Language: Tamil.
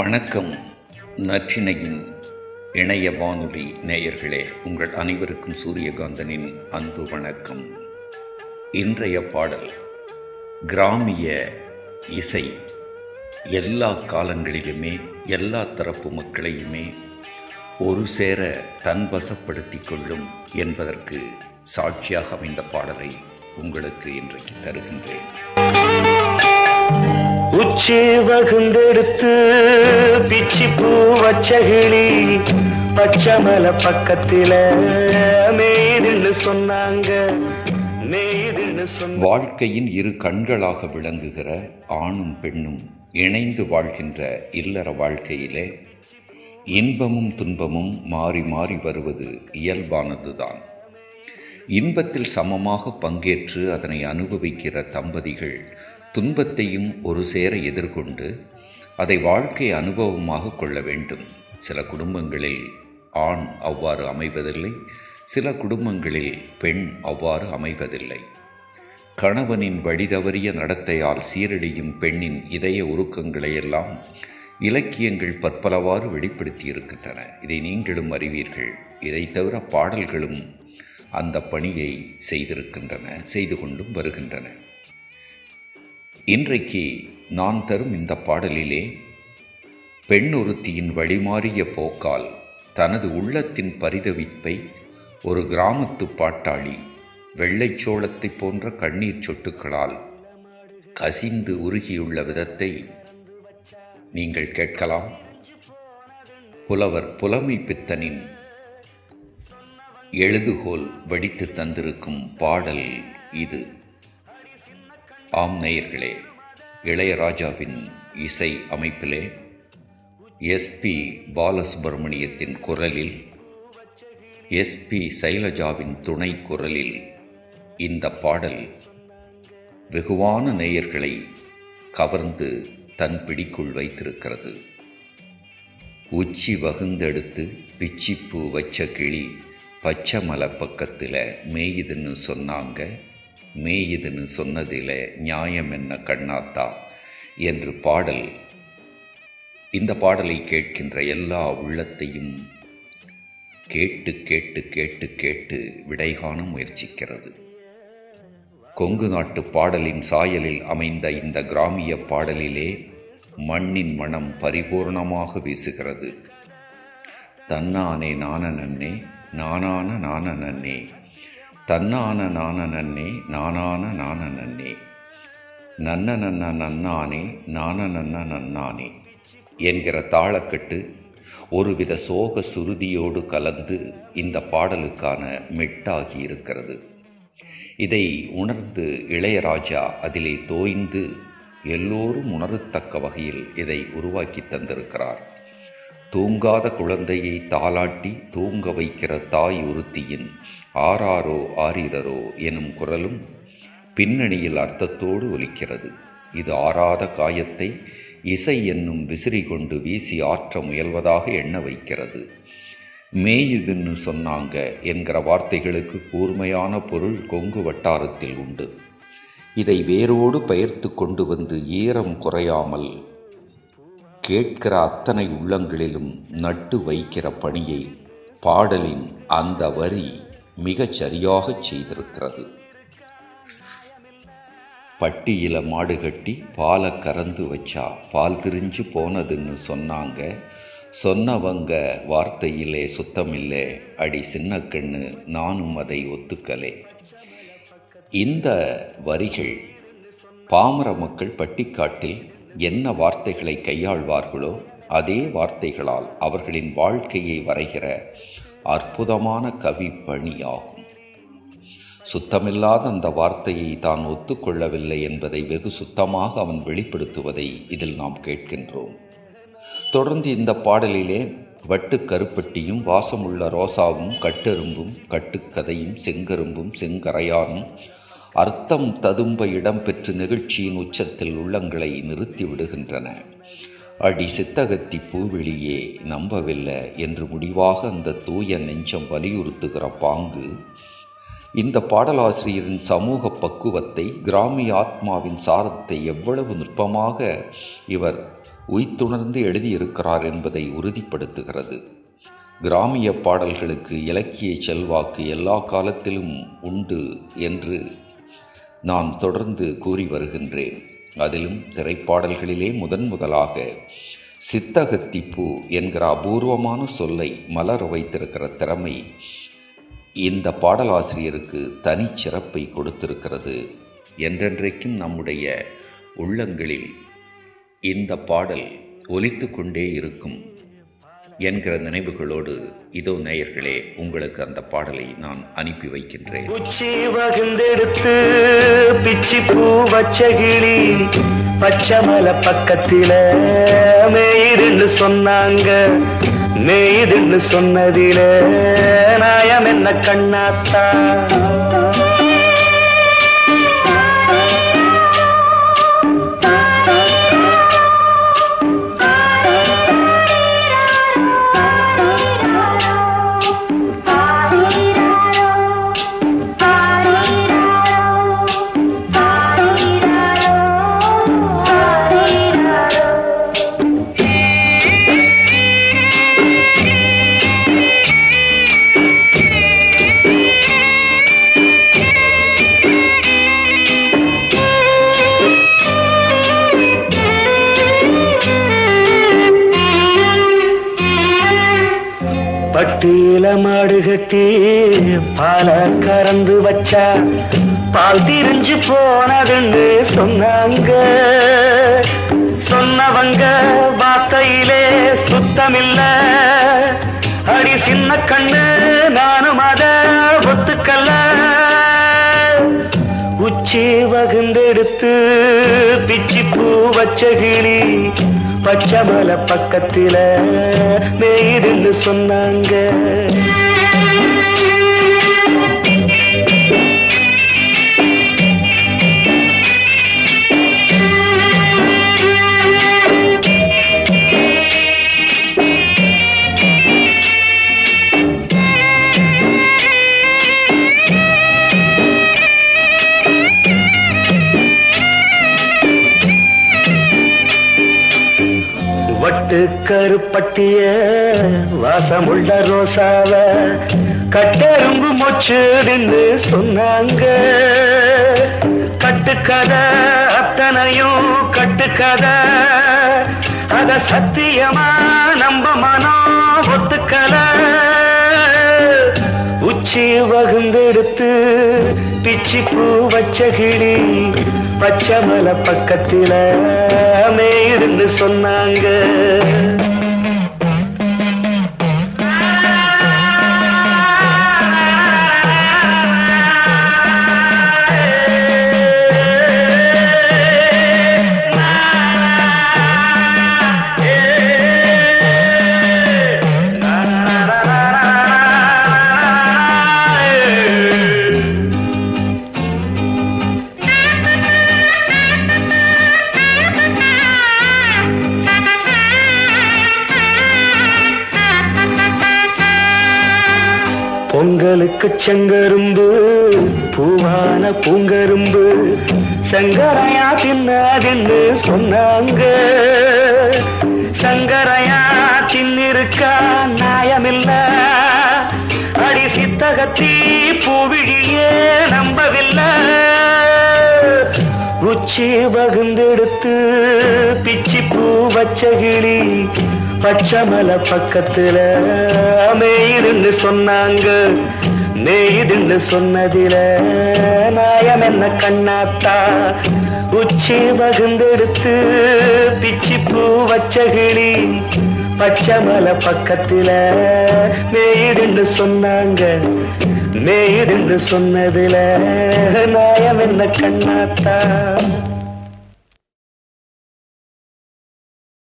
வணக்கம் நற்றினையின் இணைய வானொலி நேயர்களே உங்கள் அனைவருக்கும் சூரியகாந்தனின் அன்பு வணக்கம். இன்றைய பாடல் கிராமிய இசை. எல்லா காலங்களிலுமே எல்லா தரப்பு மக்களையுமே ஒரு சேர தன்வசப்படுத்திக் கொள்ளும் என்பதற்கு சாட்சியாக அமைந்த பாடலை உங்களுக்கு இன்றைக்கு தருகின்றேன். உச்சி வகுந்தெடுத்து பிச்சி பூ வச்சகிளி பச்சமல பக்கத்தில மேதுன்னு சொன்னாங்க. வாழ்க்கையின் இரு கண்களாக விளங்குகிற ஆணும் பெண்ணும் இணைந்து வாழ்கின்ற இல்லற வாழ்க்கையிலே இன்பமும் துன்பமும் மாறி மாறி வருவது இயல்பானதுதான். இன்பத்தில் சமமாக பங்கேற்று அதனை அனுபவிக்கிற தம்பதிகள் துன்பத்தையும் ஒரு சேர எதிர்கொண்டு அதை வாழ்க்கை அனுபவமாக கொள்ள வேண்டும். சில குடும்பங்களில் ஆண் அவ்வாறு அமைவதில்லை சில குடும்பங்களில் பெண் அவ்வாறு அமைவதில்லை. கணவனின் வழிதவறிய நடத்தையால் சீரடியும் பெண்ணின் இதய உருக்கங்களையெல்லாம் இலக்கியங்கள் பற்பலவாறு வெளிப்படுத்தி இருக்கின்றன இதை நீங்களும் அறிவீர்கள். இதை தவிர பாடல்களும் அந்த பணியை செய்திருக்கின்றன செய்து கொண்டும் வருகின்றன. இன்றைக்கு நான் தரும் இந்த பாடலிலே பெண் ஒருத்தியின் வழிமாறிய போக்கால் தனது உள்ளத்தின் பரிதவிப்பை ஒரு கிராமத்து பாட்டாளி வெள்ளைச்சோளத்தை போன்ற கண்ணீர் சொட்டுக்களால் கசிந்து உருகியுள்ள விதத்தை நீங்கள் கேட்கலாம். புலவர் புலமை பித்தனின் எழுதுகோல் வடித்து தந்திருக்கும் பாடல் இது. ஆம் நேயர்களே இளையராஜாவின் இசை அமைப்பிலே எஸ்பி பாலசுப்ரமணியத்தின் குரலில் எஸ்பி சைலஜாவின் துணை குரலில் இந்த பாடல் வெகுவான நேயர்களை கவர்ந்து தன் பிடிக்குள் வைத்திருக்கிறது. உச்சி வகுந்தெடுத்து பிச்சிப்பூ வச்ச கிளி பச்சை மலை பக்கத்தில் மேயுதுன்னு சொன்னாங்க. மேயுதுன்னு சொன்னதில் நியாயம் என்ன கண்ணாத்தா? என்று பாடல் இந்த பாடலை கேட்கின்ற எல்லா உள்ளத்தையும் கேட்டு கேட்டு கேட்டு கேட்டு விடை காண முயற்சிக்கிறது. கொங்கு நாட்டு பாடலின் சாயலில் அமைந்த இந்த கிராமிய பாடலிலே மண்ணின் மனம் பரிபூர்ணமாக வீசுகிறது. தன்னானே நான நன்னே நானான நான நன்னே தன்னான நான நன்னே நானான நான நன்னே. நன்ன நன்ன நன்னானே நான நன்ன நன்னானே என்கிற தாளக்கட்டு ஒருவித சோக சுருதியோடு கலந்து இந்த பாடலுக்கான மெட்டாகி இருக்கிறது. இதை உணர்ந்து இளையராஜா அதிலே தோய்ந்து எல்லோரும் உணரத்தக்க வகையில் இதை உருவாக்கி தந்திருக்கிறார். தூங்காத குழந்தையை தாளாட்டி தூங்க வைக்கிற தாய் உறுத்தியின் ஆராரோ ஆரிரரோ எனும் குரலும் பின்னணியில் அர்த்தத்தோடு ஒலிக்கிறது. இது ஆறாத காயத்தை இசை என்னும் விசிறி கொண்டு வீசி ஆற்ற முயல்வதாக எண்ண வைக்கிறது. மேயுதுன்னு சொன்னாங்க என்கிற வார்த்தைகளுக்கு கூர்மையான பொருள் கொங்கு வட்டாரத்தில் உண்டு. இதை வேரோடு பெயர்த்து கொண்டு வந்து ஈரம் குறையாமல் கேட்கிற அத்தனை உள்ளங்களிலும் நட்டு வைக்கிற பணியை பாடலின் அந்த வரி மிகச் சரியாகச் செய்திருக்கிறது. பட்டியில மாடு கட்டி பாலை கறந்து வச்சா பால் திரிஞ்சு போனதுன்னு சொன்னாங்க. சொன்னவங்க வார்த்தையிலே சுத்தமில்லை அடி சின்ன கண்ணு நானும் அதை ஒத்துக்கலே. இந்த வரிகள் பாமர மக்கள் பட்டிக்காட்டில் என்ன வார்த்தைகளை கையாள்வார்களோ அதே வார்த்தைகளால் அவர்களின் வாழ்க்கையை வரைகிற அற்புதமான கவி பணியாகும். சுத்தமில்லாத அந்த வார்த்தையை தான் ஒத்துக்கொள்ளவில்லை என்பதை வெகு சுத்தமாக அவன் வெளிப்படுத்துவதை இதில் நாம் கேட்கின்றோம். தொடர்ந்து இந்த பாடலிலே வட்டு கருப்பட்டியும் வாசமுள்ள ரோசாவும் கட்டெரும்பும் கட்டுக்கதையும் செங்கரும்பும் செங்கரையானும் அர்த்தம் ததும்ப இடம்பெற்று நிகழ்ச்சியின் உச்சத்தில் உள்ளங்களை நிறுத்திவிடுகின்றன அடி சித்தகத்தி பூவெளியே நம்பவில்லை என்று முடிவாக அந்த தூய நெஞ்சம் வலியுறுத்துகிற பாங்கு இந்த பாடலாசிரியரின் சமூக பக்குவத்தை கிராமிய ஆத்மாவின் சாரத்தை எவ்வளவு நுட்பமாக இவர் உய்த்துணர்ந்து எழுதியிருக்கிறார் என்பதை உறுதிப்படுத்துகிறது. கிராமிய பாடல்களுக்கு இலக்கிய செல்வாக்கு எல்லா காலத்திலும் உண்டு என்று நான் தொடர்ந்து கூறி வருகின்றேன். அதிலும் திரைப்பாடல்களிலே முதன் முதலாக சித்தகத்திப்பூ என்கிற அபூர்வமான சொல்லை மலர வைத்திருக்கிற திறமை இந்த பாடலாசிரியருக்கு தனிச்சிறப்பை கொடுத்திருக்கிறது. என்றென்றைக்கும் நம்முடைய உள்ளங்களில் இந்த பாடல் ஒலித்து கொண்டே இருக்கும். என்கிற நினைவுகளோடு இதோ நேயர்களே உங்களுக்கு அந்த பாடலை நான் அனுப்பி வைக்கின்றேன். உச்சி வகுந்தெடுத்து பிச்சி பூ வச்ச கிளி பக்கத்தில மேயிடுன்னு சொன்னாங்க. மேயிடுன்னு சொன்னதில நாயம் என்ன கண்ணாத்தா? பட்டியல மாடு கட்டி பால கறந்து வச்சா பால் திரிஞ்சு போனதுன்னு சொன்னாங்க. சொன்னவங்க வார்த்தையிலே சுத்தமில்ல. அடி சின்ன கண்ணு நானும் அத ஒத்துக்கல்ல உச்சி வகுந்தெடுத்து பிச்சி பூ வச்ச கிளி பச்சை மலை பக்கத்தில மேயிடுன்னு சொன்னாங்க. வட்டு கருப்பட்டிய வாசமுள்ள ரோசாவ கட்டெரும்பு மொச்சுடுன்னு சொன்னாங்க. கட்டுக்கதை அத்தனையும் கட்டுக்கதை. அத சத்தியமா நம்ப மனம் ஒத்துக்கல. உச்சி வகுந்தெடுத்து பிச்சி பூ வச்ச கிளி பச்சை மலை பக்கத்தில் மேயிருந்து சொன்னாங்க. செங்கரும்பு பூவான பூங்கரும்பு. சங்கரையா தின்னாதின்னு சொன்னாங்க. சங்கரையா தின்னிருக்கா நியாயமில்ல. அடி சித்தகத்தி பூவிழியே நம்பவில்லை. உச்சி வகுந்தெடுத்து பிச்சி பூ வச்ச கிளி பச்சை மலை பக்கத்துல சொன்னாங்க. மேயிடுன்னு சொன்னதில நாயம் என்ன கண்ணாத்தா? உச்சி வகுந்தெடுத்து பிச்சி பூ வச்சகிளி கிளி பக்கத்தில மலை சொன்னாங்க. மேயிடுன்னு சொன்னதில நாயம் என்ன கண்ணாத்தா?